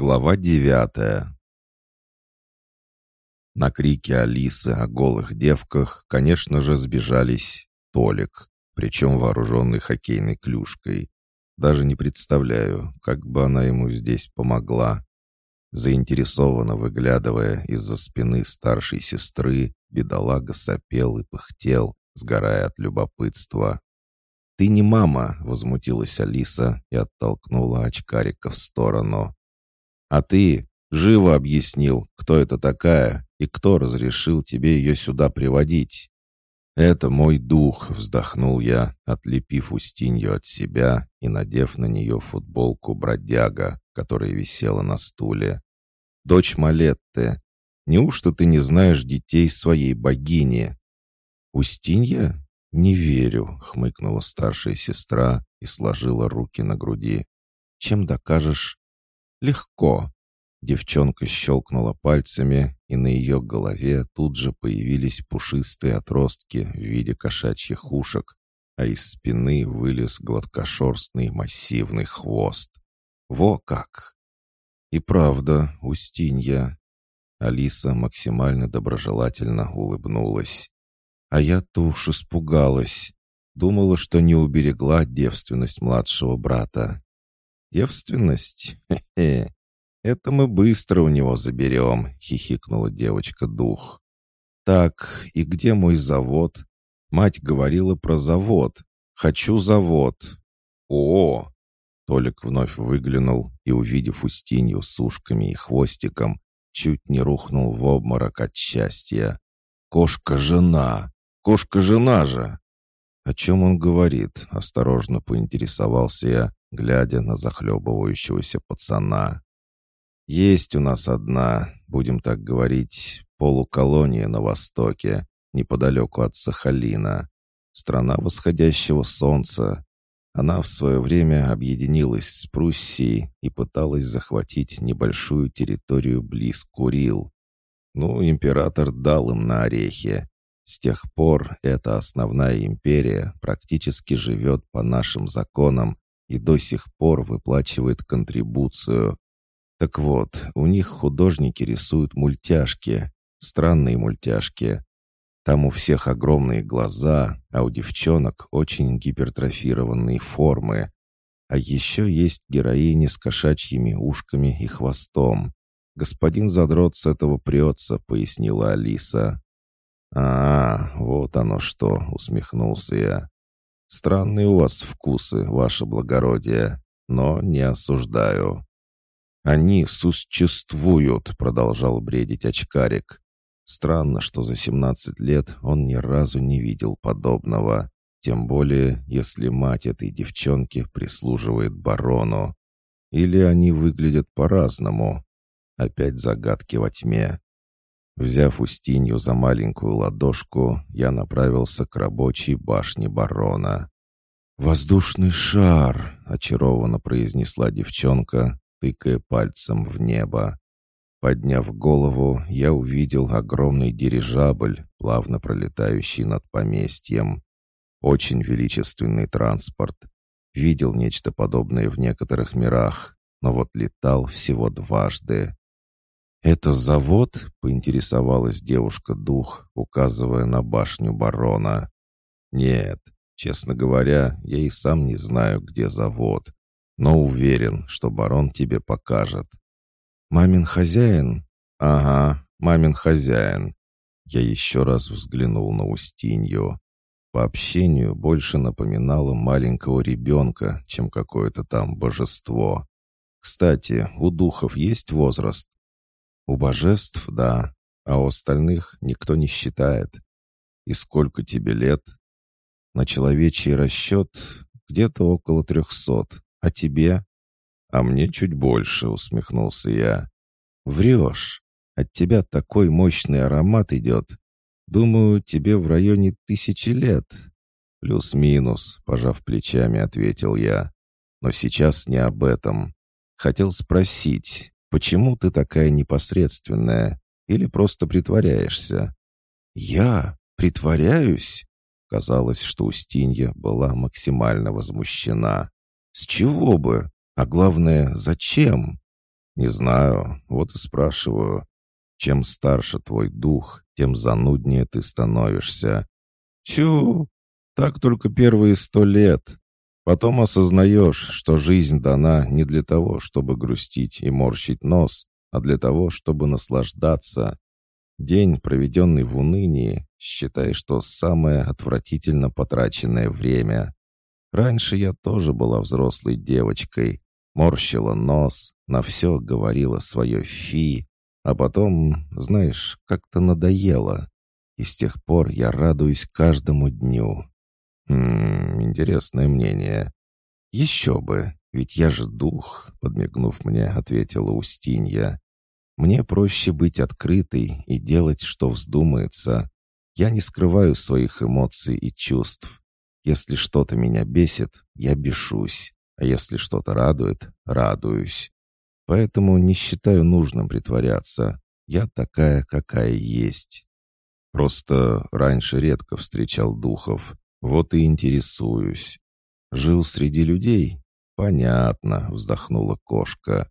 Глава девятая На крики Алисы о голых девках, конечно же, сбежались Толик, причем вооруженный хоккейной клюшкой. Даже не представляю, как бы она ему здесь помогла. Заинтересованно выглядывая из-за спины старшей сестры, бедолага сопел и пыхтел, сгорая от любопытства. «Ты не мама!» — возмутилась Алиса и оттолкнула очкарика в сторону. А ты живо объяснил, кто это такая и кто разрешил тебе ее сюда приводить. «Это мой дух», — вздохнул я, отлепив Устинью от себя и надев на нее футболку бродяга, которая висела на стуле. «Дочь Малетты, неужто ты не знаешь детей своей богини?» «Устинья? Не верю», — хмыкнула старшая сестра и сложила руки на груди. «Чем докажешь?» «Легко». Девчонка щелкнула пальцами, и на ее голове тут же появились пушистые отростки в виде кошачьих ушек, а из спины вылез гладкошерстный массивный хвост. Во как! И правда, Устинья. Алиса максимально доброжелательно улыбнулась. А я-то уж испугалась. Думала, что не уберегла девственность младшего брата. «Девственность? Хе-хе! Это мы быстро у него заберем!» — хихикнула девочка-дух. «Так, и где мой завод?» Мать говорила про завод. «Хочу завод!» «О!» Толик вновь выглянул и, увидев Устинью с ушками и хвостиком, чуть не рухнул в обморок от счастья. «Кошка-жена! Кошка-жена же!» «О чем он говорит?» — осторожно поинтересовался я, глядя на захлебывающегося пацана. «Есть у нас одна, будем так говорить, полуколония на востоке, неподалеку от Сахалина. Страна восходящего солнца. Она в свое время объединилась с Пруссией и пыталась захватить небольшую территорию близ Курил. Ну, император дал им на орехи. С тех пор эта основная империя практически живет по нашим законам и до сих пор выплачивает контрибуцию. Так вот, у них художники рисуют мультяшки, странные мультяшки. Там у всех огромные глаза, а у девчонок очень гипертрофированные формы. А еще есть героини с кошачьими ушками и хвостом. «Господин задрот с этого прется», — пояснила Алиса. «А, вот оно что!» — усмехнулся я. Странные у вас вкусы, ваше благородие, но не осуждаю». «Они существуют», — продолжал бредить очкарик. Странно, что за семнадцать лет он ни разу не видел подобного. Тем более, если мать этой девчонки прислуживает барону. Или они выглядят по-разному. Опять загадки во тьме. Взяв Устинью за маленькую ладошку, я направился к рабочей башне барона. «Воздушный шар!» — очарованно произнесла девчонка, тыкая пальцем в небо. Подняв голову, я увидел огромный дирижабль, плавно пролетающий над поместьем. Очень величественный транспорт. Видел нечто подобное в некоторых мирах, но вот летал всего дважды. «Это завод?» — поинтересовалась девушка-дух, указывая на башню барона. «Нет, честно говоря, я и сам не знаю, где завод, но уверен, что барон тебе покажет». «Мамин хозяин?» «Ага, мамин хозяин». Я еще раз взглянул на Устинью. По общению больше напоминала маленького ребенка, чем какое-то там божество. Кстати, у духов есть возраст? У божеств — да, а у остальных никто не считает. И сколько тебе лет? На человечий расчет где-то около трехсот. А тебе? А мне чуть больше, усмехнулся я. Врешь. От тебя такой мощный аромат идет. Думаю, тебе в районе тысячи лет. Плюс-минус, пожав плечами, ответил я. Но сейчас не об этом. Хотел спросить, Почему ты такая непосредственная? Или просто притворяешься?» «Я? Притворяюсь?» Казалось, что Устинья была максимально возмущена. «С чего бы? А главное, зачем?» «Не знаю, вот и спрашиваю. Чем старше твой дух, тем зануднее ты становишься». «Тю, так только первые сто лет. Потом осознаешь, что жизнь дана не для того, чтобы грустить и морщить нос, а для того, чтобы наслаждаться. День, проведенный в унынии, считай, что самое отвратительно потраченное время. Раньше я тоже была взрослой девочкой, морщила нос, на все говорила свое «фи», а потом, знаешь, как-то надоело. И с тех пор я радуюсь каждому дню. Хм, интересное мнение. Еще бы, ведь я же дух, подмигнув мне, ответила Устинья. Мне проще быть открытой и делать, что вздумается. Я не скрываю своих эмоций и чувств. Если что-то меня бесит, я бешусь, а если что-то радует, радуюсь. Поэтому не считаю нужным притворяться. Я такая, какая есть. Просто раньше редко встречал духов, вот и интересуюсь. Жил среди людей? Понятно, вздохнула кошка.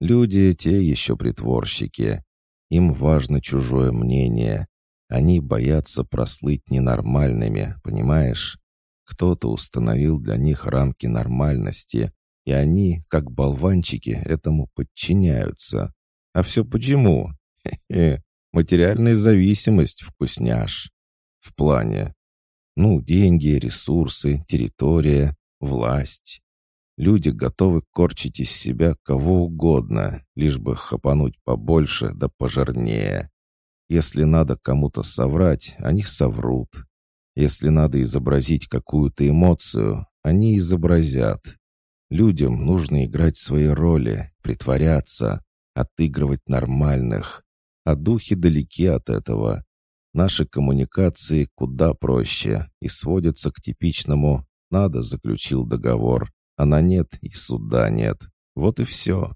Люди те еще притворщики. Им важно чужое мнение. Они боятся прослыть ненормальными, понимаешь? Кто-то установил для них рамки нормальности, и они, как болванчики, этому подчиняются. А все почему? Хе-хе, материальная зависимость, вкусняш. В плане. Ну, деньги, ресурсы, территория, власть. Люди готовы корчить из себя кого угодно, лишь бы хапануть побольше да пожирнее. Если надо кому-то соврать, они соврут. Если надо изобразить какую-то эмоцию, они изобразят. Людям нужно играть свои роли, притворяться, отыгрывать нормальных. А духи далеки от этого. Наши коммуникации куда проще и сводятся к типичному «надо» заключил договор, а на нет и суда нет. Вот и все.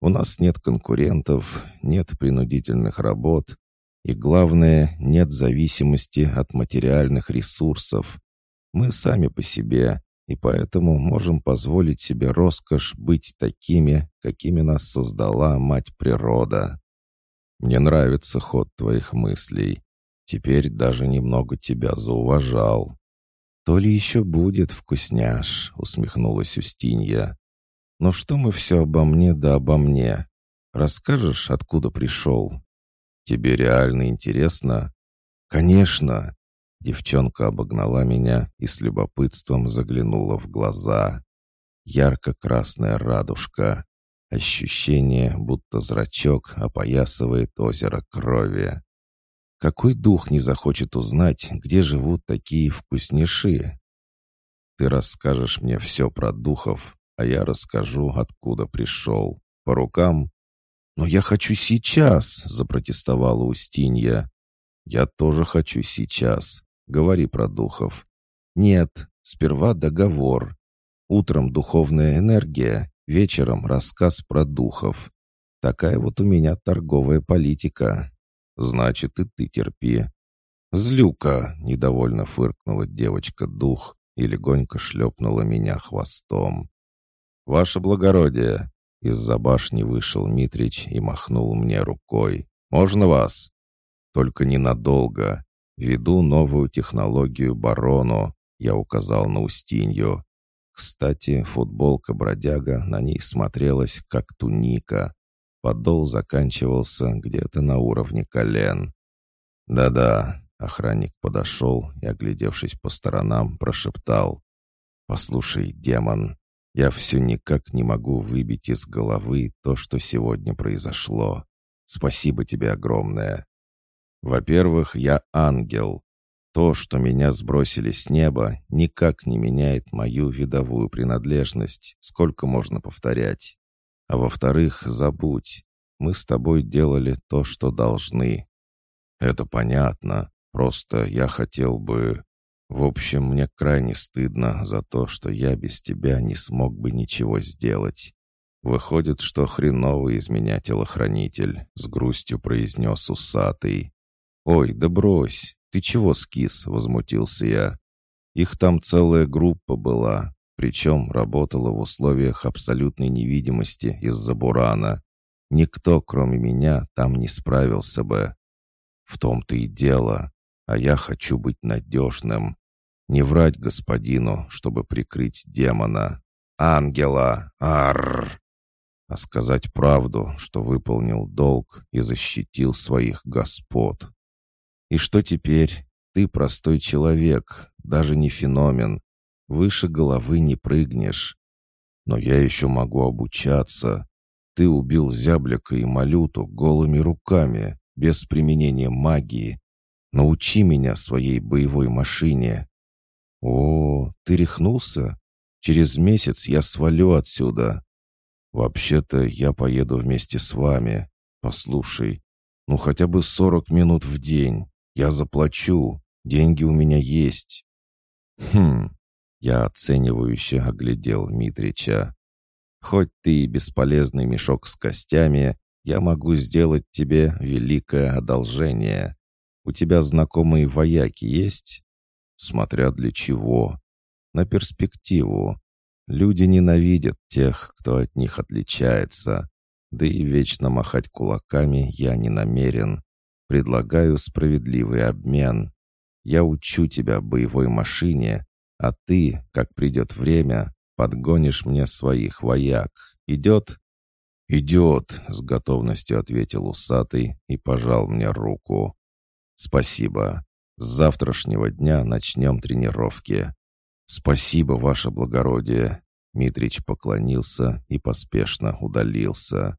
У нас нет конкурентов, нет принудительных работ, и главное, нет зависимости от материальных ресурсов. Мы сами по себе, и поэтому можем позволить себе роскошь быть такими, какими нас создала мать природа. Мне нравится ход твоих мыслей. Теперь даже немного тебя зауважал. «То ли еще будет, вкусняш», — усмехнулась Устинья. «Но что мы все обо мне да обо мне? Расскажешь, откуда пришел?» «Тебе реально интересно?» «Конечно!» Девчонка обогнала меня и с любопытством заглянула в глаза. Ярко-красная радужка. Ощущение, будто зрачок опоясывает озеро крови. Какой дух не захочет узнать, где живут такие вкуснейшие? Ты расскажешь мне все про духов, а я расскажу, откуда пришел. По рукам? Но я хочу сейчас, запротестовала Устинья. Я тоже хочу сейчас. Говори про духов. Нет, сперва договор. Утром духовная энергия, вечером рассказ про духов. Такая вот у меня торговая политика. Значит, и ты терпи. «Злюка!» — недовольно фыркнула девочка-дух и легонько шлепнула меня хвостом. «Ваше благородие!» — из-за башни вышел Митрич и махнул мне рукой. «Можно вас?» «Только ненадолго. Веду новую технологию барону», — я указал на Устинью. Кстати, футболка-бродяга на ней смотрелась, как туника. Подол заканчивался где-то на уровне колен. «Да-да», — охранник подошел и, оглядевшись по сторонам, прошептал. «Послушай, демон, я все никак не могу выбить из головы то, что сегодня произошло. Спасибо тебе огромное. Во-первых, я ангел. То, что меня сбросили с неба, никак не меняет мою видовую принадлежность, сколько можно повторять. А во-вторых, забудь, мы с тобой делали то, что должны. Это понятно, просто я хотел бы... В общем, мне крайне стыдно за то, что я без тебя не смог бы ничего сделать. Выходит, что хреновый из меня телохранитель, с грустью произнес усатый. Ой, да брось, ты чего скис, возмутился я. Их там целая группа была, причем работала в условиях абсолютной невидимости из-за бурана. Никто, кроме меня, там не справился бы. В том-то и дело. А я хочу быть надежным. Не врать господину, чтобы прикрыть демона. Ангела! Арр! А сказать правду, что выполнил долг и защитил своих господ. И что теперь? Ты простой человек, даже не феномен. Выше головы не прыгнешь. Но я еще могу обучаться. Ты убил зяблика и малюту голыми руками, без применения магии. Научи меня своей боевой машине. О, ты рехнулся? Через месяц я свалю отсюда. Вообще-то я поеду вместе с вами. Послушай, ну хотя бы сорок минут в день. Я заплачу. Деньги у меня есть. Хм, я оценивающе оглядел Митрича. Хоть ты и бесполезный мешок с костями, я могу сделать тебе великое одолжение. У тебя знакомые вояки есть? Смотря для чего. На перспективу. Люди ненавидят тех, кто от них отличается. Да и вечно махать кулаками я не намерен. Предлагаю справедливый обмен. Я учу тебя боевой машине, а ты, как придет время, подгонишь мне своих вояк. Идет?» «Идет», — с готовностью ответил усатый и пожал мне руку. «Спасибо. С завтрашнего дня начнем тренировки». «Спасибо, ваше благородие», — Митрич поклонился и поспешно удалился.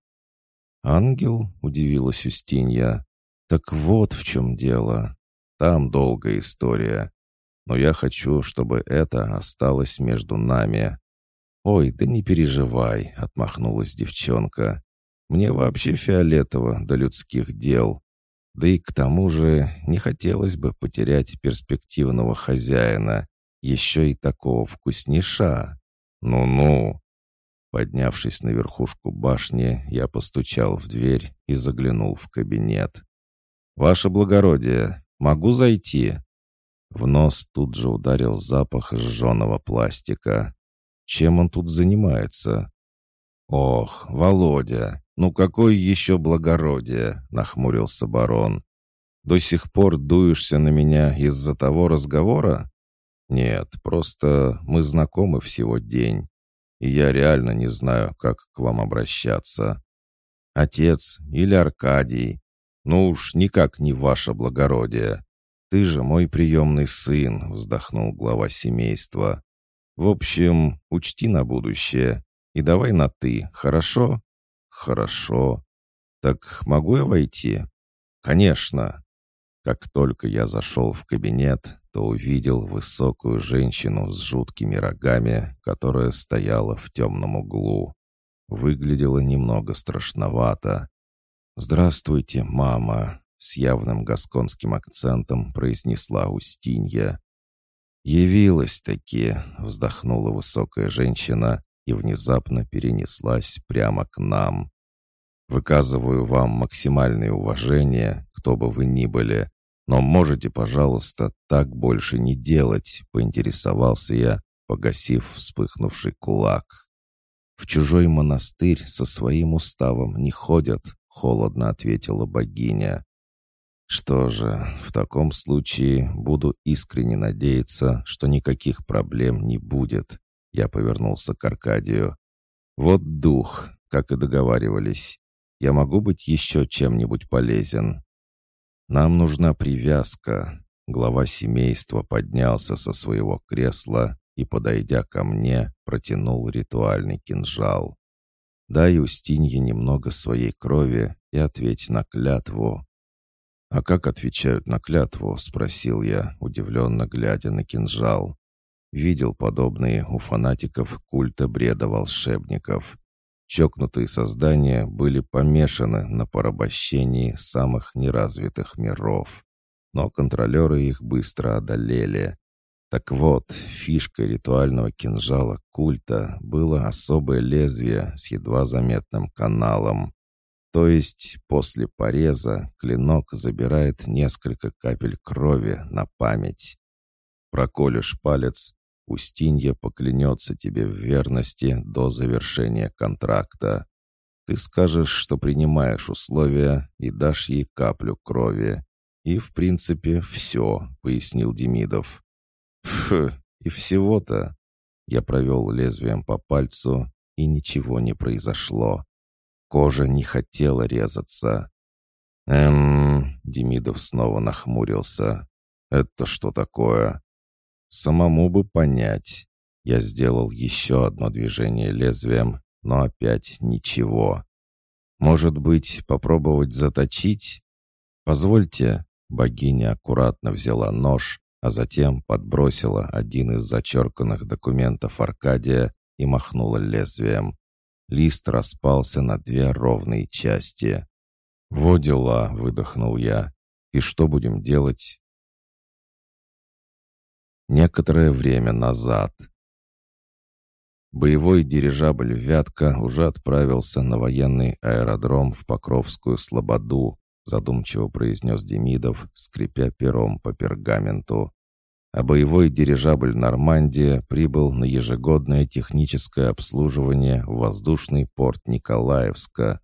«Ангел?» — удивилась Устинья. «Так вот в чем дело. Там долгая история. Но я хочу, чтобы это осталось между нами». «Ой, да не переживай», — отмахнулась девчонка. «Мне вообще фиолетово до людских дел. Да и к тому же не хотелось бы потерять перспективного хозяина, еще и такого вкусниша. Ну-ну». Поднявшись на верхушку башни, я постучал в дверь и заглянул в кабинет. «Ваше благородие, могу зайти?» В нос тут же ударил запах сжженного пластика. Чем он тут занимается? «Ох, Володя, ну какое еще благородие!» — нахмурился барон. «До сих пор дуешься на меня из-за того разговора?» «Нет, просто мы знакомы всего день, и я реально не знаю, как к вам обращаться. Отец или Аркадий? Ну уж никак не ваше благородие. Ты же мой приемный сын», — вздохнул глава семейства. В общем, учти на будущее. И давай на «ты», хорошо?» «Хорошо. Так могу я войти?» «Конечно». Как только я зашел в кабинет, то увидел высокую женщину с жуткими рогами, которая стояла в темном углу. Выглядела немного страшновато. «Здравствуйте, мама», — с явным гасконским акцентом произнесла Устинья. «Явилась-таки», — вздохнула высокая женщина и внезапно перенеслась прямо к нам. «Выказываю вам максимальное уважение, кто бы вы ни были, но можете, пожалуйста, так больше не делать», — поинтересовался я, погасив вспыхнувший кулак. «В чужой монастырь со своим уставом не ходят», — холодно ответила богиня. Что же, в таком случае буду искренне надеяться, что никаких проблем не будет. Я повернулся к Аркадию. Вот дух, как и договаривались. Я могу быть еще чем-нибудь полезен. Нам нужна привязка. Глава семейства поднялся со своего кресла и, подойдя ко мне, протянул ритуальный кинжал. Дай Устинье немного своей крови и ответь на клятву, «А как отвечают на клятву?» — спросил я, удивленно глядя на кинжал. Видел подобные у фанатиков культа бреда волшебников. Чокнутые создания были помешаны на порабощении самых неразвитых миров. Но контролеры их быстро одолели. Так вот, фишкой ритуального кинжала культа было особое лезвие с едва заметным каналом. То есть после пореза клинок забирает несколько капель крови на память. Проколешь палец, Устинья поклянется тебе в верности до завершения контракта. Ты скажешь, что принимаешь условия и дашь ей каплю крови. И, в принципе, все», — пояснил Демидов. «Фу, и всего-то». Я провел лезвием по пальцу, и ничего не произошло. Кожа не хотела резаться. «Эм...» — Демидов снова нахмурился. «Это что такое?» «Самому бы понять». Я сделал еще одно движение лезвием, но опять ничего. «Может быть, попробовать заточить?» «Позвольте». Богиня аккуратно взяла нож, а затем подбросила один из зачерканных документов Аркадия и махнула лезвием. Лист распался на две ровные части. «Во дела!» — выдохнул я. «И что будем делать?» Некоторое время назад. Боевой дирижабль «Вятка» уже отправился на военный аэродром в Покровскую Слободу, задумчиво произнес Демидов, скрипя пером по пергаменту. А боевой дирижабль «Нормандия» прибыл на ежегодное техническое обслуживание в воздушный порт Николаевска.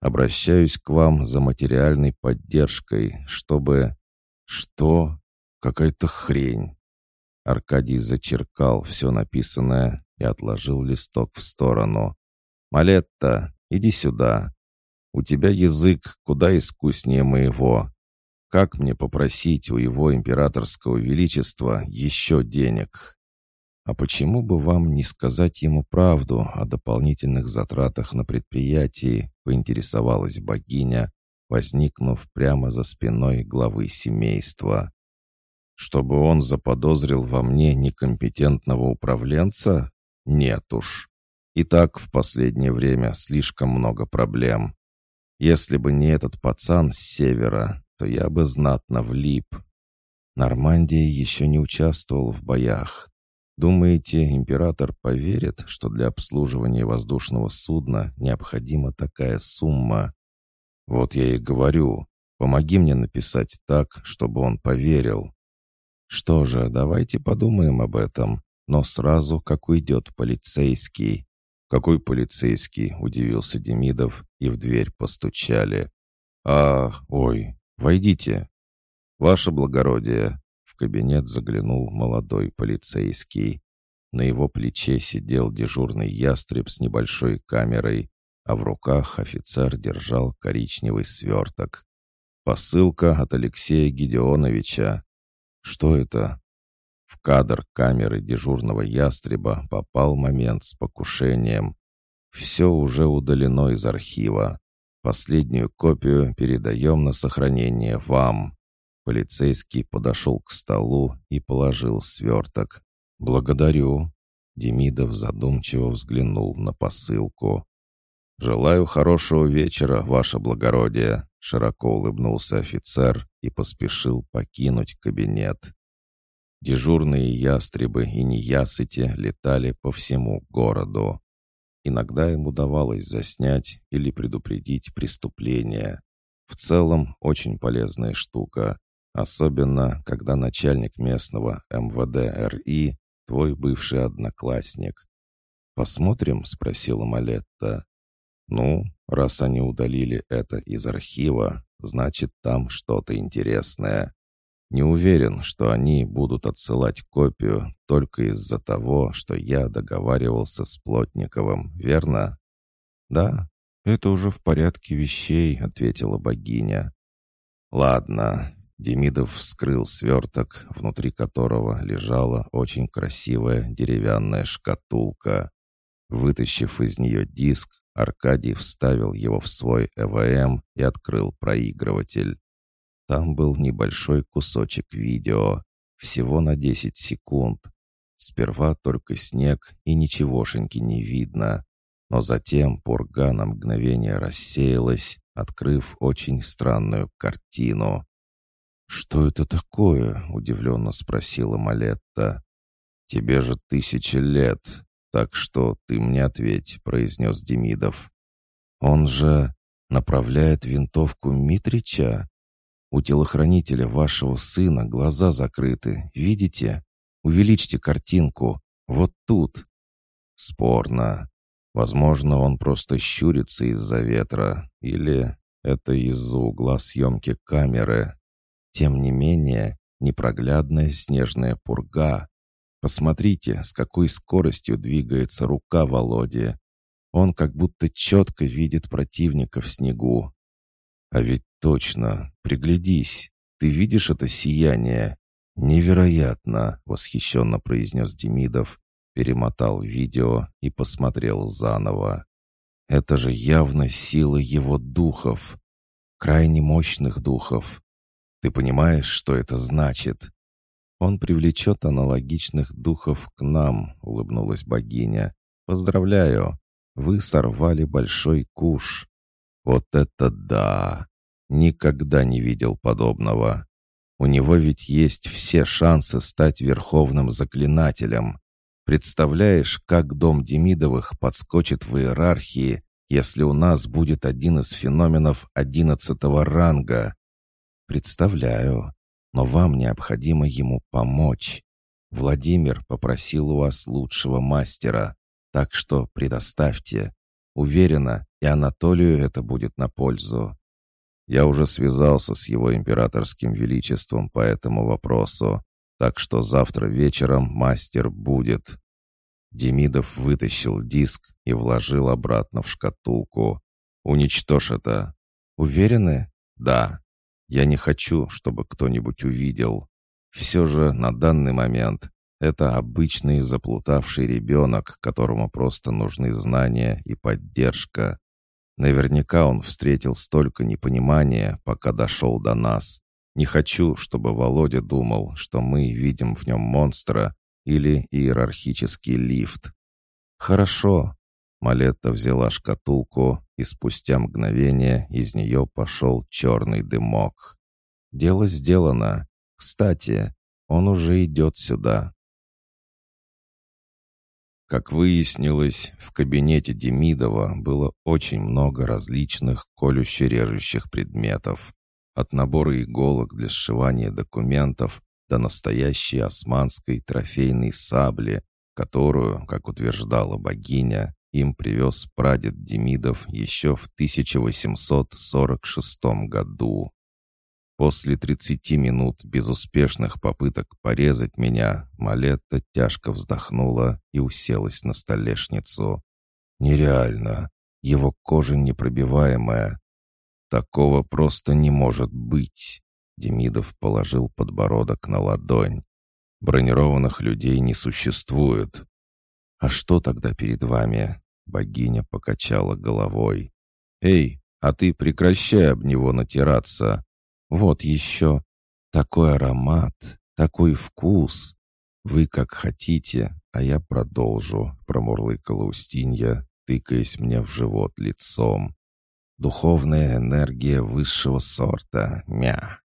Обращаюсь к вам за материальной поддержкой, чтобы... Что? Какая-то хрень. Аркадий зачеркал все написанное и отложил листок в сторону. «Малетта, иди сюда. У тебя язык куда искуснее моего. Как мне попросить у его императорского величества еще денег? А почему бы вам не сказать ему правду о дополнительных затратах на предприятии, поинтересовалась богиня, возникнув прямо за спиной главы семейства. Чтобы он заподозрил во мне некомпетентного управленца? Нет уж. И так в последнее время слишком много проблем. Если бы не этот пацан с севера, то я бы знатно влип. Нормандия еще не участвовал в боях. Думаете, император поверит, что для обслуживания воздушного судна необходима такая сумма? Вот я и говорю, помоги мне написать так, чтобы он поверил. Что же, давайте подумаем об этом, но сразу, как уйдет полицейский. «Какой полицейский?» — удивился Демидов, и в дверь постучали. «А, ой, войдите». «Ваше благородие!» — в кабинет заглянул молодой полицейский. На его плече сидел дежурный ястреб с небольшой камерой, а в руках офицер держал коричневый сверток. «Посылка от Алексея Гедеоновича». «Что это?» В кадр камеры дежурного ястреба попал момент с покушением. Все уже удалено из архива. Последнюю копию передаем на сохранение вам. Полицейский подошел к столу и положил сверток. «Благодарю». Демидов задумчиво взглянул на посылку. «Желаю хорошего вечера, ваше благородие», — широко улыбнулся офицер и поспешил покинуть кабинет. Дежурные ястребы и неясыти летали по всему городу. Иногда им удавалось заснять или предупредить преступление. В целом, очень полезная штука, особенно когда начальник местного МВД РИ — твой бывший одноклассник. «Посмотрим?» — спросила Малетта. «Ну, раз они удалили это из архива, значит, там что-то интересное. Не уверен, что они будут отсылать копию только из-за того, что я договаривался с Плотниковым, верно? Да, это уже в порядке вещей, ответила богиня. Ладно. Демидов вскрыл сверток, внутри которого лежала очень красивая деревянная шкатулка. Вытащив из нее диск, Аркадий вставил его в свой ЭВМ и открыл проигрыватель. Там был небольшой кусочек видео, всего на 10 секунд. Сперва только снег и ничегошеньки не видно. Но затем пурга на мгновение рассеялась, открыв очень странную картину. «Что это такое?» — удивленно спросила Малетта. «Тебе же тысячи лет, так что ты мне ответь», — произнес Демидов. «Он же направляет винтовку Митрича?» У телохранителя вашего сына глаза закрыты, видите? Увеличьте картинку. Вот тут. Спорно. Возможно, он просто щурится из-за ветра, или это из-за угла съемки камеры. Тем не менее, непроглядная снежная пурга. Посмотрите, с какой скоростью двигается рука Володи. Он как будто четко видит противника в снегу. А ведь точно, приглядись, ты видишь это сияние? Невероятно, восхищенно произнес Демидов перемотал видео и посмотрел заново. Это же явно сила его духов, крайне мощных духов. Ты понимаешь, что это значит? Он привлечет аналогичных духов к нам, улыбнулась богиня. Поздравляю, вы сорвали большой куш. Вот это да! Никогда не видел подобного. У него ведь есть все шансы стать верховным заклинателем. Представляешь, как дом Демидовых подскочит в иерархии, если у нас будет один из феноменов одиннадцатого ранга? Представляю, но вам необходимо ему помочь. Владимир попросил у вас лучшего мастера, так что предоставьте. Уверена, и Анатолию это будет на пользу. Я уже связался с его императорским величеством по этому вопросу. Так что завтра вечером мастер будет». Демидов вытащил диск и вложил обратно в шкатулку. «Уничтожь это». «Уверены?» «Да. Я не хочу, чтобы кто-нибудь увидел. Все же на данный момент это обычный заплутавший ребенок, которому просто нужны знания и поддержка. Наверняка он встретил столько непонимания, пока дошел до нас. Не хочу, чтобы Володя думал, что мы видим в нем монстра или иерархический лифт. Хорошо. Малетта взяла шкатулку, и спустя мгновение из нее пошел черный дымок. Дело сделано. Кстати, он уже идет сюда. Как выяснилось, в кабинете Демидова было очень много различных колюще-режущих предметов. От набора иголок для сшивания документов до настоящей османской трофейной сабли, которую, как утверждала богиня, им привез прадед Демидов еще в 1846 году. После 30 минут безуспешных попыток порезать меня, Малетта тяжко вздохнула и уселась на столешницу. «Нереально. Его кожа непробиваемая, Такого просто не может быть. Демидов положил подбородок на ладонь. Бронированных людей не существует. А что тогда перед вами? Богиня покачала головой. Эй, а ты прекращай об него натираться. Вот еще. Такой аромат, такой вкус. Вы как хотите, а я продолжу, промурлыкала Устинья, тыкаясь мне в живот лицом. Духовная энергия высшего сорта. Мя.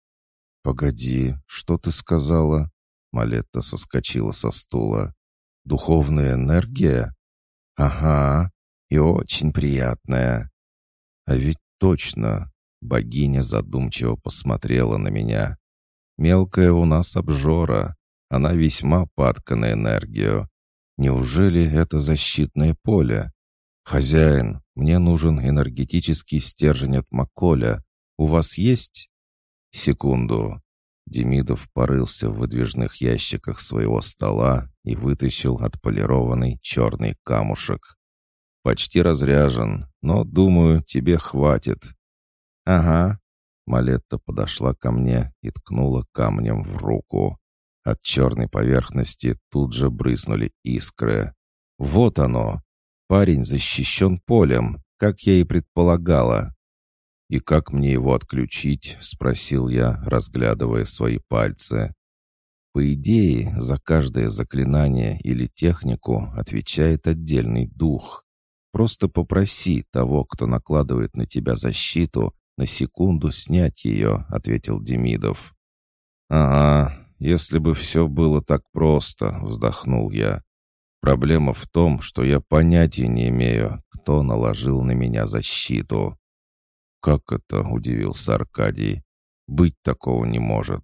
«Погоди, что ты сказала?» Малетта соскочила со стула. «Духовная энергия?» «Ага, и очень приятная». «А ведь точно!» Богиня задумчиво посмотрела на меня. «Мелкая у нас обжора. Она весьма падка на энергию. Неужели это защитное поле? «Хозяин, мне нужен энергетический стержень от Маколя. У вас есть?» «Секунду». Демидов порылся в выдвижных ящиках своего стола и вытащил отполированный черный камушек. «Почти разряжен, но, думаю, тебе хватит». «Ага». Малетта подошла ко мне и ткнула камнем в руку. От черной поверхности тут же брызнули искры. «Вот оно!» Парень защищен полем, как я и предполагала. «И как мне его отключить?» — спросил я, разглядывая свои пальцы. По идее, за каждое заклинание или технику отвечает отдельный дух. Просто попроси того, кто накладывает на тебя защиту, на секунду снять ее», — ответил Демидов. «Ага, если бы все было так просто», — вздохнул я. Проблема в том, что я понятия не имею, кто наложил на меня защиту. «Как это?» — удивился Аркадий. «Быть такого не может.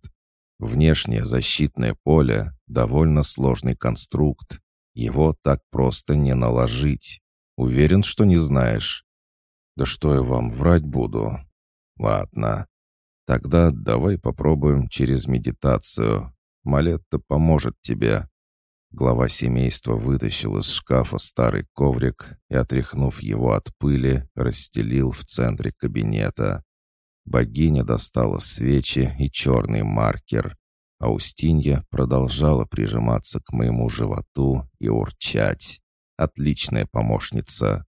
Внешнее защитное поле — довольно сложный конструкт. Его так просто не наложить. Уверен, что не знаешь?» «Да что я вам врать буду?» «Ладно. Тогда давай попробуем через медитацию. Малетта поможет тебе». Глава семейства вытащил из шкафа старый коврик и, отряхнув его от пыли, расстелил в центре кабинета. Богиня достала свечи и черный маркер, а Устинья продолжала прижиматься к моему животу и урчать. Отличная помощница.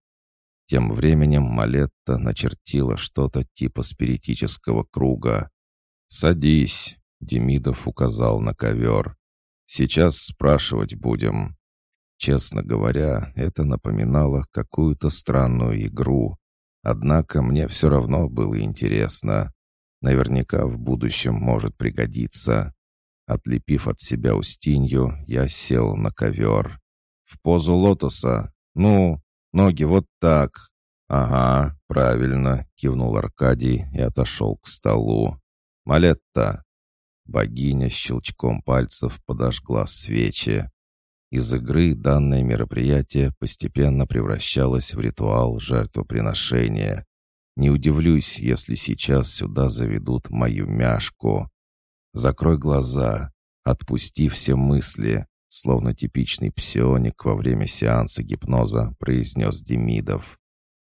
Тем временем Малетта начертила что-то типа спиритического круга. «Садись», — Демидов указал на ковер. «Сейчас спрашивать будем». Честно говоря, это напоминало какую-то странную игру. Однако мне все равно было интересно. Наверняка в будущем может пригодиться. Отлепив от себя Устинью, я сел на ковер. В позу лотоса. Ну, ноги вот так. Ага, правильно, кивнул Аркадий и отошел к столу. Малетта. Богиня щелчком пальцев подожгла свечи. Из игры данное мероприятие постепенно превращалось в ритуал жертвоприношения. Не удивлюсь, если сейчас сюда заведут мою мяшку. Закрой глаза, отпусти все мысли, словно типичный псионик во время сеанса гипноза, произнес Демидов.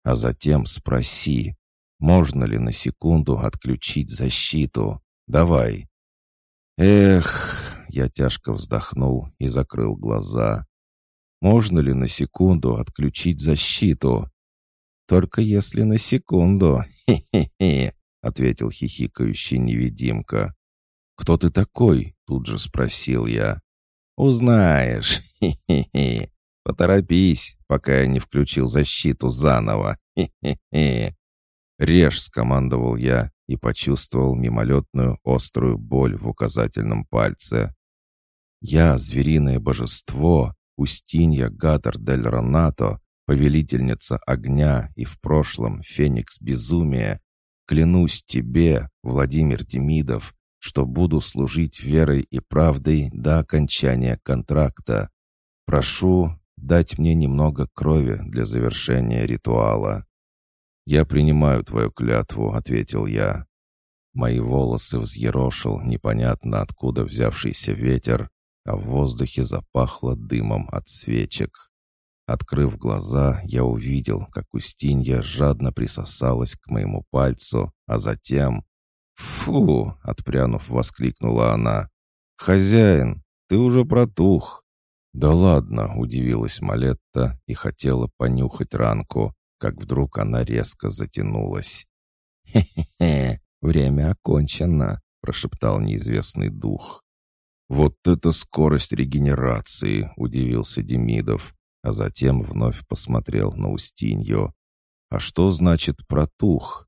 А затем спроси, можно ли на секунду отключить защиту. Давай. Эх, я тяжко вздохнул и закрыл глаза. Можно ли на секунду отключить защиту? Только если на секунду. Хе-хе-хе, ответил хихикающий невидимка. «Кто ты такой?» — тут же спросил я. «Узнаешь. Хе-хе-хе. Поторопись, пока я не включил защиту заново. Хе-хе-хе». «Режь!» — скомандовал я и почувствовал мимолетную острую боль в указательном пальце. «Я — звериное божество, Устинья Гатер дель Ронато, повелительница огня и в прошлом феникс безумия. Клянусь тебе, Владимир Демидов, что буду служить верой и правдой до окончания контракта. Прошу дать мне немного крови для завершения ритуала». «Я принимаю твою клятву», — ответил я. Мои волосы взъерошил непонятно откуда взявшийся ветер, а в воздухе запахло дымом от свечек. Открыв глаза, я увидел, как Устинья жадно присосалась к моему пальцу, а затем «Фу!» — отпрянув, воскликнула она. «Хозяин, ты уже протух!» «Да ладно!» — удивилась Малетта и хотела понюхать ранку, как вдруг она резко затянулась. «Хе-хе-хе! Время окончено!» — прошептал неизвестный дух. «Вот это скорость регенерации!» — удивился Демидов, а затем вновь посмотрел на Устинью. «А что значит протух?»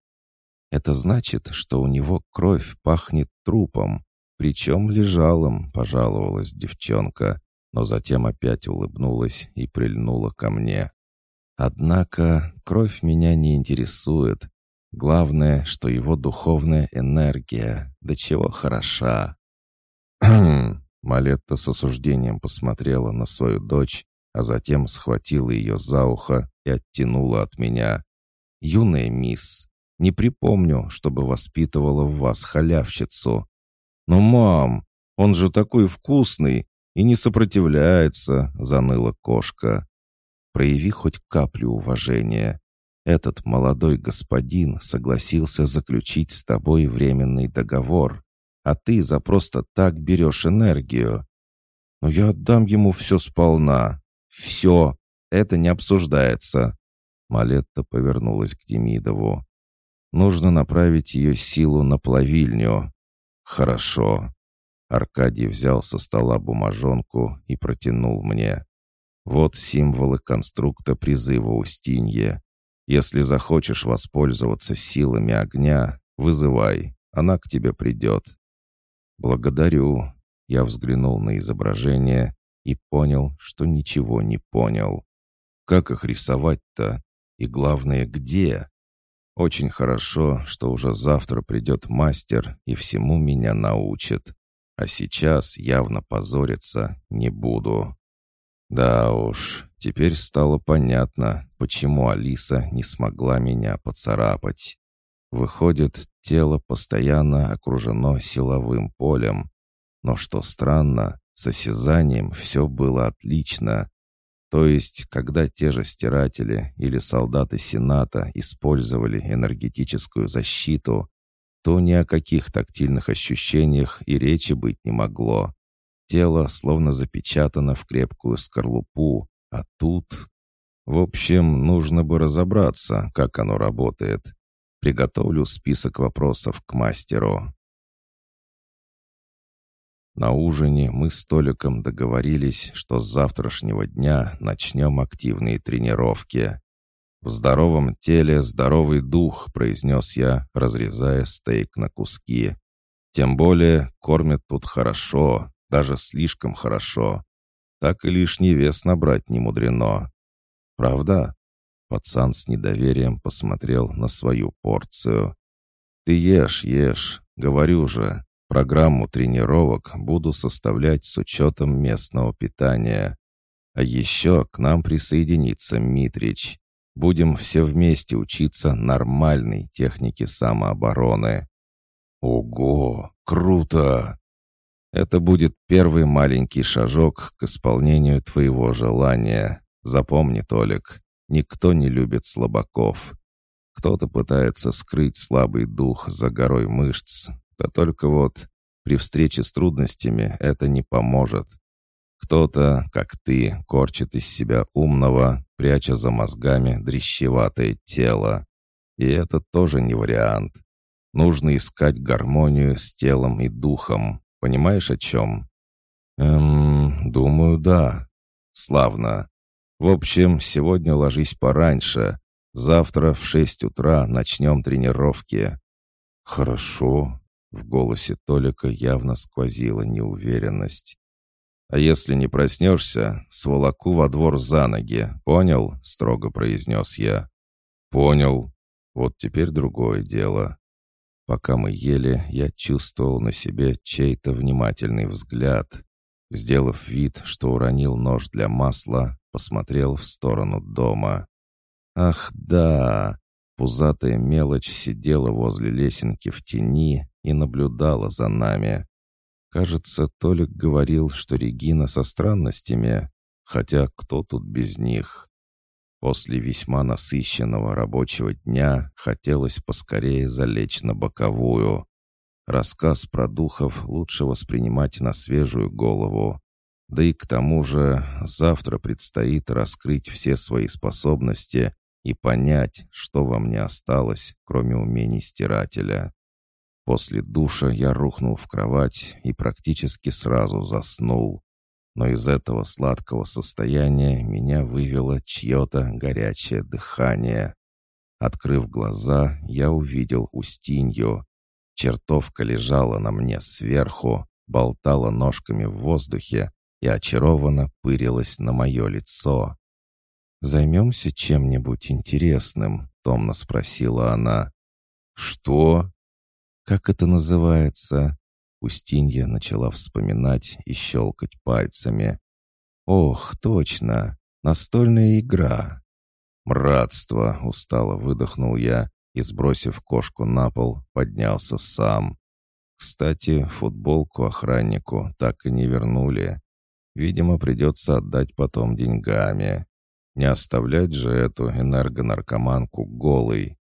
Это значит, что у него кровь пахнет трупом, причем лежалым, пожаловалась девчонка, но затем опять улыбнулась и прильнула ко мне. Однако кровь меня не интересует. Главное, что его духовная энергия, до чего хороша. Малетта с осуждением посмотрела на свою дочь, а затем схватила ее за ухо и оттянула от меня. «Юная мисс, не припомню, чтобы воспитывала в вас халявщицу. Но, мам, он же такой вкусный и не сопротивляется, заныла кошка. Прояви хоть каплю уважения. Этот молодой господин согласился заключить с тобой временный договор, а ты за просто так берешь энергию. Но я отдам ему все сполна. Все. Это не обсуждается. Малетта повернулась к Демидову. Нужно направить ее силу на плавильню. Хорошо. Аркадий взял со стола бумажонку и протянул мне. Вот символы конструкта призыва Устинье. Если захочешь воспользоваться силами огня, вызывай, она к тебе придет. Благодарю. Я взглянул на изображение и понял, что ничего не понял. Как их рисовать-то? И главное, где? Очень хорошо, что уже завтра придет мастер и всему меня научит. А сейчас явно позориться не буду. Да уж, теперь стало понятно, почему Алиса не смогла меня поцарапать. Выходит, тело постоянно окружено силовым полем. Но что странно, с осязанием все было отлично. То есть, когда те же стиратели или солдаты Сената использовали энергетическую защиту, то ни о каких тактильных ощущениях и речи быть не могло. Тело словно запечатано в крепкую скорлупу, а тут... В общем, нужно бы разобраться, как оно работает. Приготовлю список вопросов к мастеру. На ужине мы с Толиком договорились, что с завтрашнего дня начнем активные тренировки. «В здоровом теле здоровый дух», — произнес я, разрезая стейк на куски. «Тем более кормят тут хорошо, даже слишком хорошо. Так и лишний вес набрать не мудрено». «Правда?» Пацан с недоверием посмотрел на свою порцию. «Ты ешь, ешь, говорю же, Программу тренировок буду составлять с учетом местного питания. А еще к нам присоединится Митрич. Будем все вместе учиться нормальной технике самообороны. Ого, круто! Это будет первый маленький шажок к исполнению твоего желания. Запомни, Толик, никто не любит слабаков. Кто-то пытается скрыть слабый дух за горой мышц, да только вот при встрече с трудностями это не поможет. Кто-то, как ты, корчит из себя умного, пряча за мозгами дрещеватое тело. И это тоже не вариант. Нужно искать гармонию с телом и духом. Понимаешь, о чем? Эм, думаю, да. Славно. В общем, сегодня ложись пораньше. Завтра в шесть утра начнем тренировки. Хорошо. В голосе Толика явно сквозила неуверенность. «А если не проснешься, сволоку во двор за ноги, понял?» — строго произнес я. «Понял. Вот теперь другое дело». Пока мы ели, я чувствовал на себе чей-то внимательный взгляд. Сделав вид, что уронил нож для масла, посмотрел в сторону дома. «Ах, да!» Пузатая мелочь сидела возле лесенки в тени и наблюдала за нами. Кажется, Толик говорил, что Регина со странностями, хотя кто тут без них? После весьма насыщенного рабочего дня хотелось поскорее залечь на боковую. Рассказ про духов лучше воспринимать на свежую голову. Да и к тому же завтра предстоит раскрыть все свои способности и понять, что во мне осталось, кроме умений стирателя. После душа я рухнул в кровать и практически сразу заснул. Но из этого сладкого состояния меня вывело чье-то горячее дыхание. Открыв глаза, я увидел Устинью. Чертовка лежала на мне сверху, болтала ножками в воздухе и очарованно пырилась на мое лицо. «Займемся чем-нибудь интересным?» — томно спросила она. «Что?» «Как это называется?» Устинья начала вспоминать и щелкать пальцами. «Ох, точно! Настольная игра!» «Мратство!» — устало выдохнул я и, сбросив кошку на пол, поднялся сам. Кстати, футболку охраннику так и не вернули. Видимо, придется отдать потом деньгами. Не оставлять же эту энергонаркоманку голой.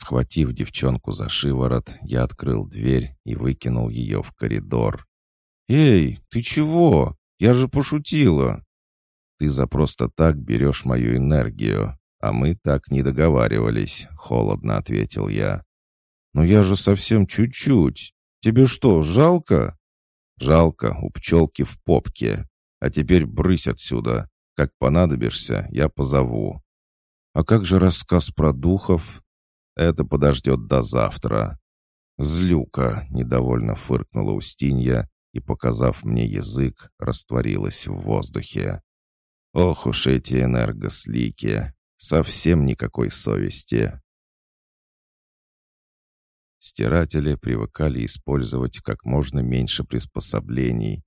Схватив девчонку за шиворот, я открыл дверь и выкинул ее в коридор. «Эй, ты чего? Я же пошутила!» «Ты за просто так берешь мою энергию, а мы так не договаривались», — холодно ответил я. «Но я же совсем чуть-чуть. Тебе что, жалко?» «Жалко, у пчелки в попке. А теперь брысь отсюда. Как понадобишься, я позову. А как же рассказ про духов? Это подождет до завтра. Злюка, недовольно фыркнула Устинья и, показав мне язык, растворилась в воздухе. Ох уж эти энергослики! Совсем никакой совести. Стиратели привыкали использовать как можно меньше приспособлений,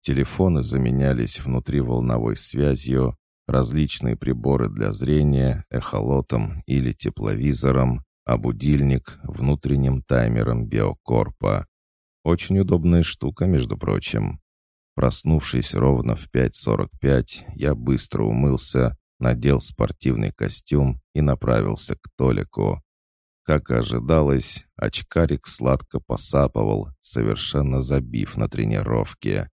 Телефоны заменялись внутриволновой связью, различные приборы для зрения, эхолотом или тепловизором, а будильник — внутренним таймером биокорпа. Очень удобная штука, между прочим. Проснувшись ровно в 5.45, я быстро умылся, надел спортивный костюм и направился к Толику. Как и ожидалось, очкарик сладко посапывал, совершенно забив на тренировке.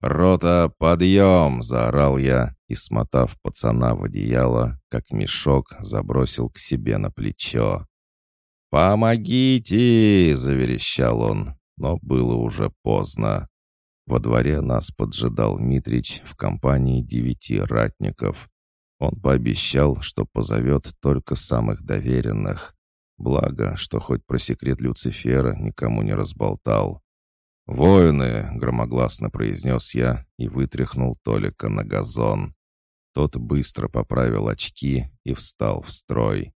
«Рота, подъем!» — заорал я и, смотав пацана в одеяло, как мешок, забросил к себе на плечо. «Помогите!» — заверещал он, но было уже поздно. Во дворе нас поджидал Митрич в компании девяти ратников. Он пообещал, что позовет только самых доверенных. Благо, что хоть про секрет Люцифера никому не разболтал. «Воины!» — громогласно произнес я и вытряхнул Толика на газон. Тот быстро поправил очки и встал в строй.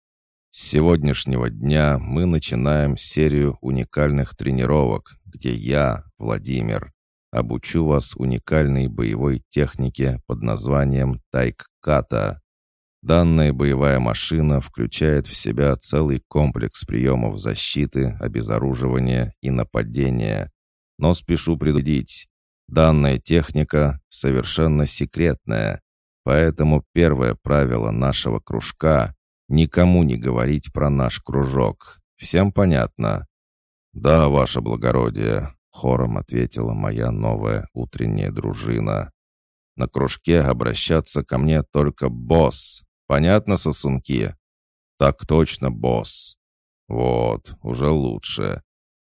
С сегодняшнего дня мы начинаем серию уникальных тренировок, где я, Владимир, обучу вас уникальной боевой технике под названием Тайк-Ката. Данная боевая машина включает в себя целый комплекс приемов защиты, обезоруживания и нападения. Но спешу предупредить, данная техника совершенно секретная, поэтому первое правило нашего кружка Никому не говорить про наш кружок. Всем понятно?» «Да, ваше благородие», — хором ответила моя новая утренняя дружина. «На кружке обращаться ко мне только босс. Понятно, сосунки?» «Так точно, босс». «Вот, уже лучше.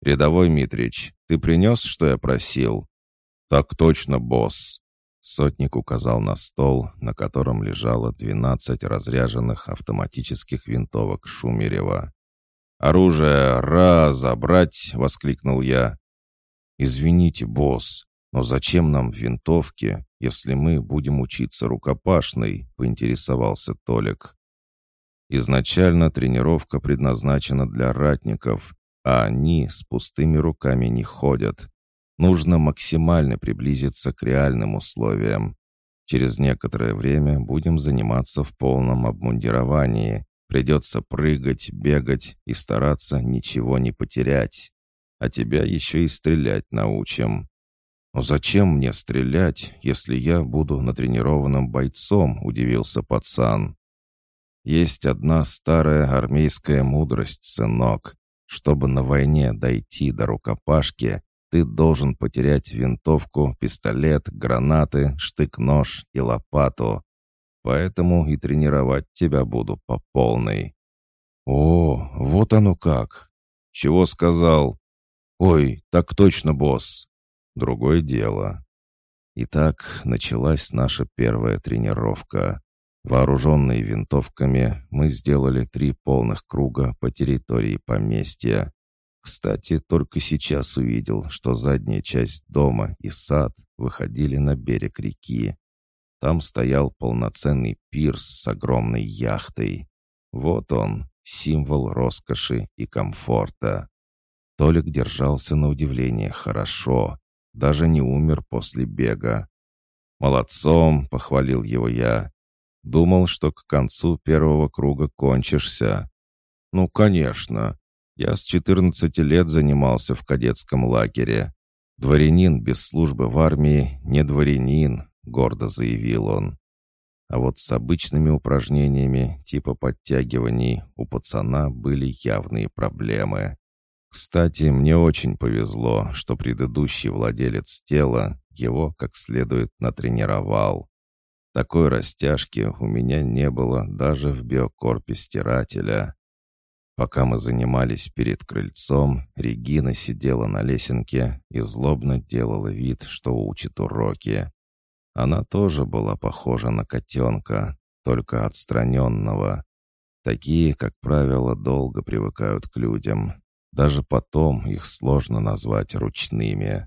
Рядовой Митрич, ты принес, что я просил?» «Так точно, босс». Сотник указал на стол, на котором лежало 12 разряженных автоматических винтовок Шумерева. «Оружие разобрать!» — воскликнул я. «Извините, босс, но зачем нам винтовки, если мы будем учиться рукопашной?» — поинтересовался Толик. «Изначально тренировка предназначена для ратников, а они с пустыми руками не ходят. Нужно максимально приблизиться к реальным условиям. Через некоторое время будем заниматься в полном обмундировании. Придется прыгать, бегать и стараться ничего не потерять. А тебя еще и стрелять научим. «Но зачем мне стрелять, если я буду натренированным бойцом?» — удивился пацан. «Есть одна старая армейская мудрость, сынок. Чтобы на войне дойти до рукопашки, ты должен потерять винтовку, пистолет, гранаты, штык-нож и лопату. Поэтому и тренировать тебя буду по полной». «О, вот оно как!» «Чего сказал?» «Ой, так точно, босс!» «Другое дело». Итак, началась наша первая тренировка. Вооруженные винтовками, мы сделали три полных круга по территории поместья. Кстати, только сейчас увидел, что задняя часть дома и сад выходили на берег реки. Там стоял полноценный пирс с огромной яхтой. Вот он, символ роскоши и комфорта. Толик держался на удивление хорошо, даже не умер после бега. «Молодцом!» — похвалил его я. «Думал, что к концу первого круга кончишься». «Ну, конечно. Я с 14 лет занимался в кадетском лагере. Дворянин без службы в армии не дворянин, гордо заявил он. А вот с обычными упражнениями типа подтягиваний у пацана были явные проблемы. Кстати, мне очень повезло, что предыдущий владелец тела его как следует натренировал. Такой растяжки у меня не было даже в биокорпе стирателя. Пока мы занимались перед крыльцом, Регина сидела на лесенке и злобно делала вид, что учит уроки. Она тоже была похожа на котенка, только отстраненного. Такие, как правило, долго привыкают к людям. Даже потом их сложно назвать ручными.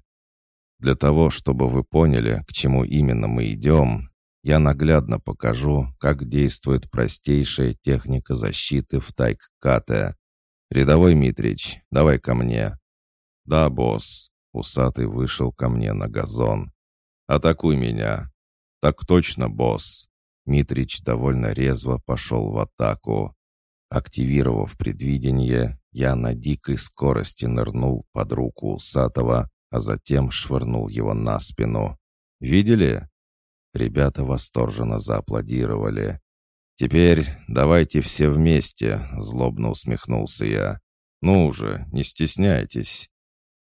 Для того, чтобы вы поняли, к чему именно мы идем, я наглядно покажу, как действует простейшая техника защиты в тайк-кате. Рядовой Митрич, давай ко мне. Да, босс. Усатый вышел ко мне на газон. Атакуй меня!» «Так точно, босс!» Митрич довольно резво пошел в атаку. Активировав предвидение, я на дикой скорости нырнул под руку Усатого, а затем швырнул его на спину. «Видели?» Ребята восторженно зааплодировали. «Теперь давайте все вместе», — злобно усмехнулся я. «Ну уже, не стесняйтесь».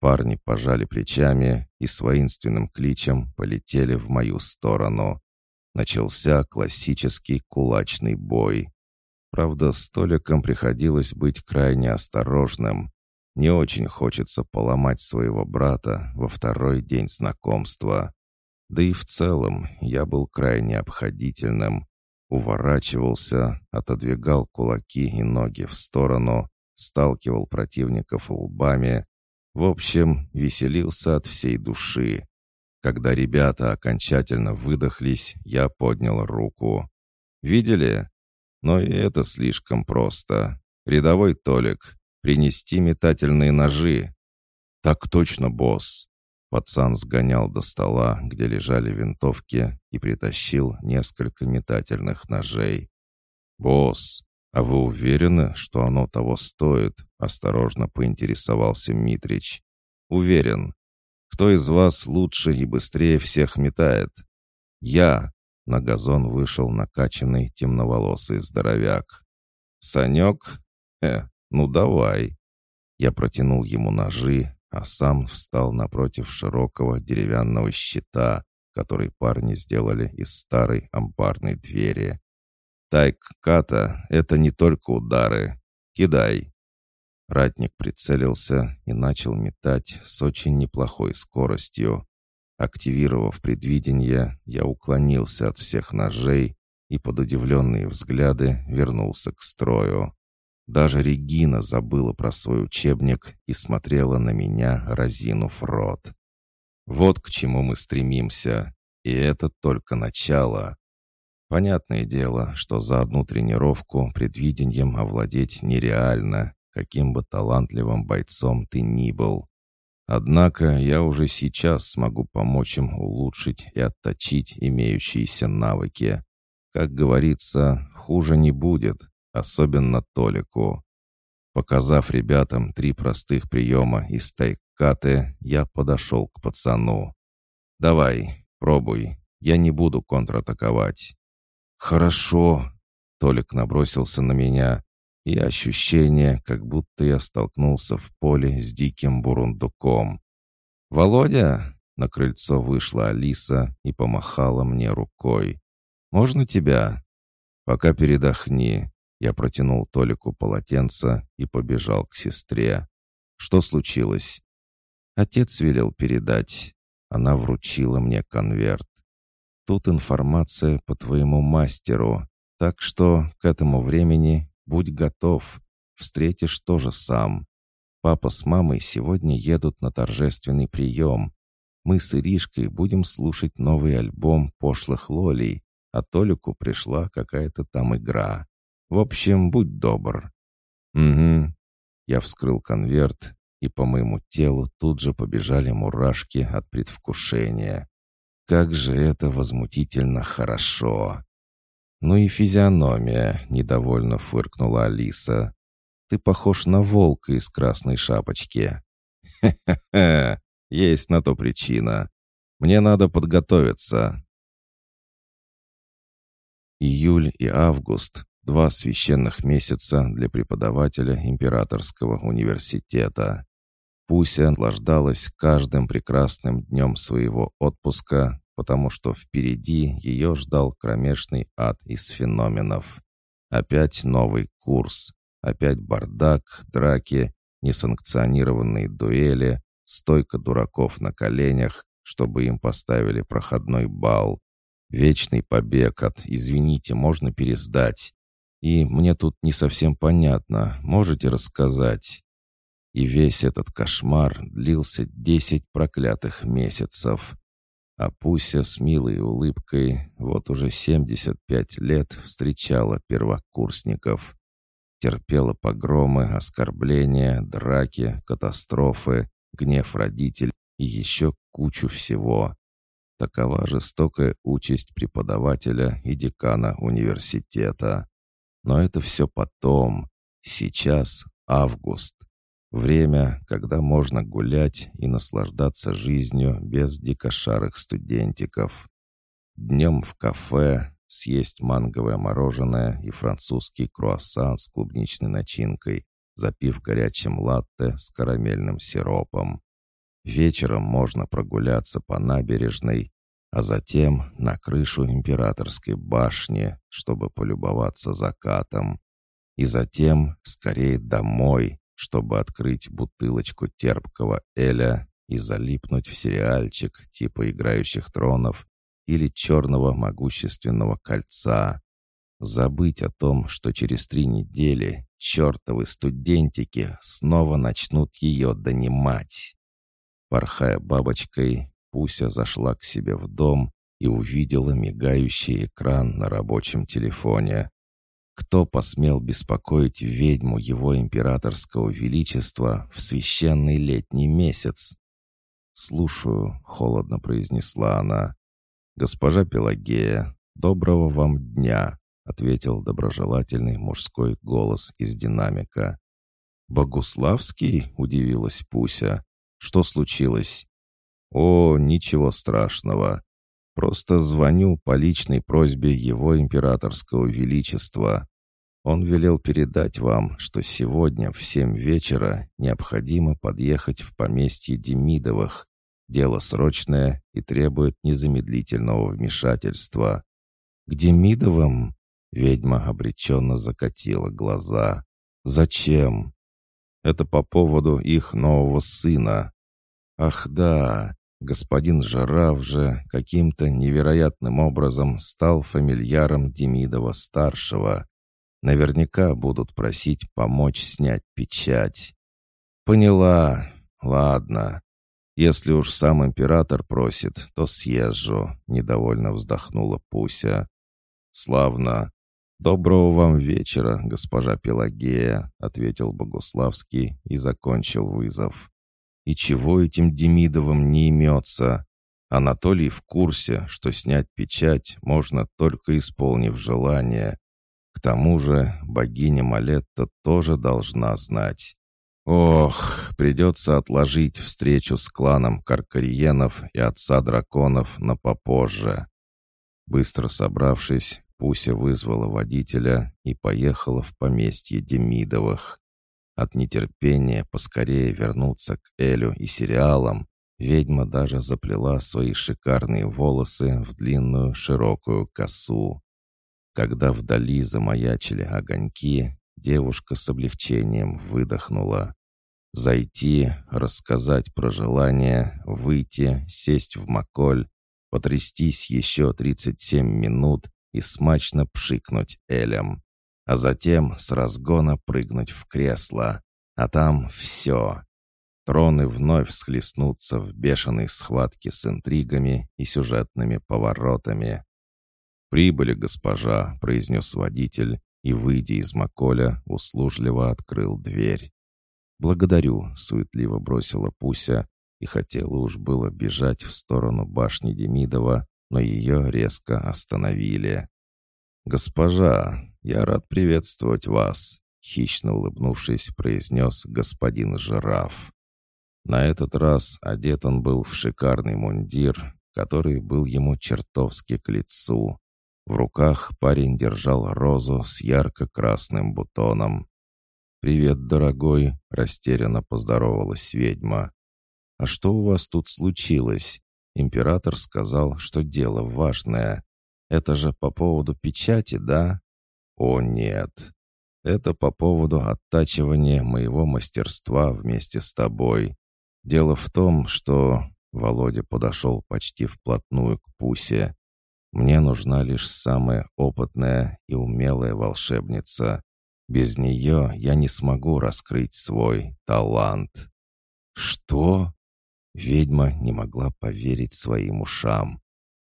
Парни пожали плечами и с воинственным кличем полетели в мою сторону. Начался классический кулачный бой. Правда, столикам приходилось быть крайне осторожным. Не очень хочется поломать своего брата во второй день знакомства. Да и в целом я был крайне обходительным. Уворачивался, отодвигал кулаки и ноги в сторону, сталкивал противников лбами. В общем, веселился от всей души. Когда ребята окончательно выдохлись, я поднял руку. «Видели? Но и это слишком просто. Рядовой Толик, принести метательные ножи». «Так точно, босс!» Пацан сгонял до стола, где лежали винтовки, и притащил несколько метательных ножей. «Босс, а вы уверены, что оно того стоит?» — осторожно поинтересовался Митрич. «Уверен. Кто из вас лучше и быстрее всех метает?» «Я!» — на газон вышел накачанный темноволосый здоровяк. «Санек? Э, ну давай!» Я протянул ему ножи, а сам встал напротив широкого деревянного щита, который парни сделали из старой амбарной двери. «Тайк-ката — это не только удары. Кидай!» Ратник прицелился и начал метать с очень неплохой скоростью. Активировав предвидение, я уклонился от всех ножей и под удивленные взгляды вернулся к строю. Даже Регина забыла про свой учебник и смотрела на меня, разинув рот. Вот к чему мы стремимся, и это только начало. Понятное дело, что за одну тренировку предвидением овладеть нереально, каким бы талантливым бойцом ты ни был. Однако я уже сейчас смогу помочь им улучшить и отточить имеющиеся навыки. Как говорится, хуже не будет, особенно Толику. Показав ребятам три простых приема из тайкаты, я подошел к пацану. «Давай, пробуй, я не буду контратаковать». «Хорошо», — Толик набросился на меня, и ощущение, как будто я столкнулся в поле с диким бурундуком. «Володя!» — на крыльцо вышла Алиса и помахала мне рукой. «Можно тебя?» «Пока передохни. Я протянул Толику полотенце и побежал к сестре. Что случилось? Отец велел передать. Она вручила мне конверт. Тут информация по твоему мастеру, так что к этому времени будь готов. Встретишь тоже сам. Папа с мамой сегодня едут на торжественный прием. Мы с Иришкой будем слушать новый альбом пошлых лолей, а Толику пришла какая-то там игра. В общем, будь добр». «Угу». Я вскрыл конверт, и по моему телу тут же побежали мурашки от предвкушения. Как же это возмутительно хорошо! «Ну и физиономия», — недовольно фыркнула Алиса. «Ты похож на волка из красной шапочки». «Хе-хе-хе, есть на то причина. Мне надо подготовиться». Июль и август Два священных месяца для преподавателя Императорского университета. Пуся наслаждалась каждым прекрасным днем своего отпуска, потому что впереди ее ждал кромешный ад из феноменов. Опять новый курс, опять бардак, драки, несанкционированные дуэли, стойка дураков на коленях, чтобы им поставили проходной бал, вечный побег от «извините, можно пересдать», и мне тут не совсем понятно. Можете рассказать?» И весь этот кошмар длился десять проклятых месяцев. А Пуся с милой улыбкой вот уже семьдесят пять лет встречала первокурсников. Терпела погромы, оскорбления, драки, катастрофы, гнев родителей и еще кучу всего. Такова жестокая участь преподавателя и декана университета. Но это все потом. Сейчас август. Время, когда можно гулять и наслаждаться жизнью без дикошарых студентиков. Днем в кафе съесть манговое мороженое и французский круассан с клубничной начинкой, запив горячим латте с карамельным сиропом. Вечером можно прогуляться по набережной, а затем на крышу императорской башни, чтобы полюбоваться закатом. И затем скорее домой, чтобы открыть бутылочку терпкого Эля и залипнуть в сериальчик типа «Играющих тронов» или «Черного могущественного кольца». Забыть о том, что через три недели чертовы студентики снова начнут ее донимать. Порхая бабочкой, Пуся зашла к себе в дом и увидела мигающий экран на рабочем телефоне. Кто посмел беспокоить ведьму его императорского величества в священный летний месяц? «Слушаю», — холодно произнесла она. «Госпожа Пелагея, доброго вам дня», — ответил доброжелательный мужской голос из динамика. «Богуславский?» — удивилась Пуся. «Что случилось?» «О, ничего страшного. Просто звоню по личной просьбе его императорского величества. Он велел передать вам, что сегодня в семь вечера необходимо подъехать в поместье Демидовых. Дело срочное и требует незамедлительного вмешательства». «К Демидовым?» Ведьма обреченно закатила глаза. «Зачем?» «Это по поводу их нового сына». «Ах да, Господин Жираф же каким-то невероятным образом стал фамильяром Демидова-старшего. Наверняка будут просить помочь снять печать. Поняла. Ладно. Если уж сам император просит, то съезжу, недовольно вздохнула Пуся. Славно. «Доброго вам вечера, госпожа Пелагея», — ответил Богуславский и закончил вызов. И чего этим Демидовым не имется? Анатолий в курсе, что снять печать можно только исполнив желание. К тому же богиня Малетта тоже должна знать. Ох, придется отложить встречу с кланом Каркариенов и отца драконов на попозже. Быстро собравшись, Пуся вызвала водителя и поехала в поместье Демидовых. От нетерпения поскорее вернуться к Элю и сериалам, ведьма даже заплела свои шикарные волосы в длинную широкую косу. Когда вдали замаячили огоньки, девушка с облегчением выдохнула. Зайти, рассказать про желание, выйти, сесть в маколь, потрястись еще 37 минут и смачно пшикнуть Элем а затем с разгона прыгнуть в кресло. А там все. Троны вновь схлестнутся в бешеной схватке с интригами и сюжетными поворотами. «Прибыли, госпожа», — произнес водитель, и, выйдя из Маколя, услужливо открыл дверь. «Благодарю», — суетливо бросила Пуся, и хотела уж было бежать в сторону башни Демидова, но ее резко остановили. «Госпожа, я рад приветствовать вас», — хищно улыбнувшись, произнес господин Жираф. На этот раз одет он был в шикарный мундир, который был ему чертовски к лицу. В руках парень держал розу с ярко-красным бутоном. «Привет, дорогой!» — растерянно поздоровалась ведьма. «А что у вас тут случилось?» Император сказал, что дело важное. Это же по поводу печати, да? О, нет. Это по поводу оттачивания моего мастерства вместе с тобой. Дело в том, что... Володя подошел почти вплотную к Пусе. Мне нужна лишь самая опытная и умелая волшебница. Без нее я не смогу раскрыть свой талант. Что? Ведьма не могла поверить своим ушам.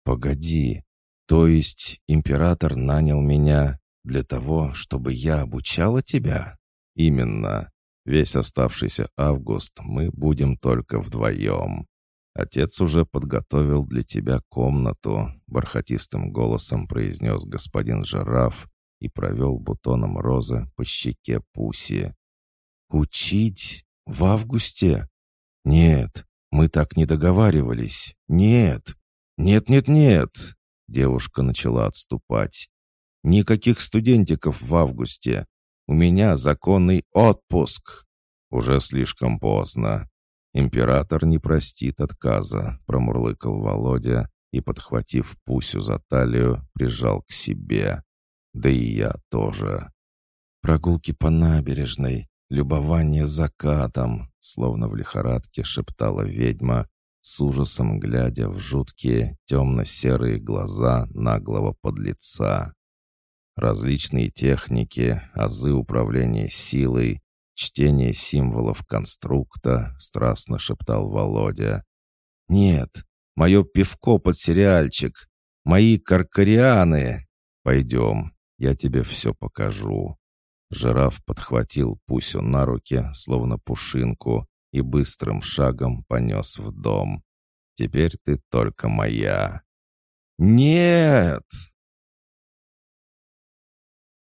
Погоди, то есть император нанял меня для того, чтобы я обучала тебя? Именно. Весь оставшийся август мы будем только вдвоем. «Отец уже подготовил для тебя комнату», — бархатистым голосом произнес господин жираф и провел бутоном розы по щеке Пуси. «Учить? В августе? Нет, мы так не договаривались. Нет, нет-нет-нет!» Девушка начала отступать. «Никаких студентиков в августе. У меня законный отпуск». «Уже слишком поздно. «Император не простит отказа», — промурлыкал Володя и, подхватив Пусю за талию, прижал к себе. Да и я тоже. «Прогулки по набережной, любование закатом», словно в лихорадке шептала ведьма, с ужасом глядя в жуткие темно-серые глаза наглого подлеца. Различные техники, азы управления силой, чтение символов конструкта», — страстно шептал Володя. «Нет, мое пивко под сериальчик, мои каркарианы. Пойдем, я тебе все покажу». Жираф подхватил Пусю на руки, словно пушинку, и быстрым шагом понес в дом. «Теперь ты только моя». «Нет!»